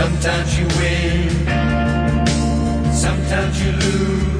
Sometimes you win, sometimes you lose.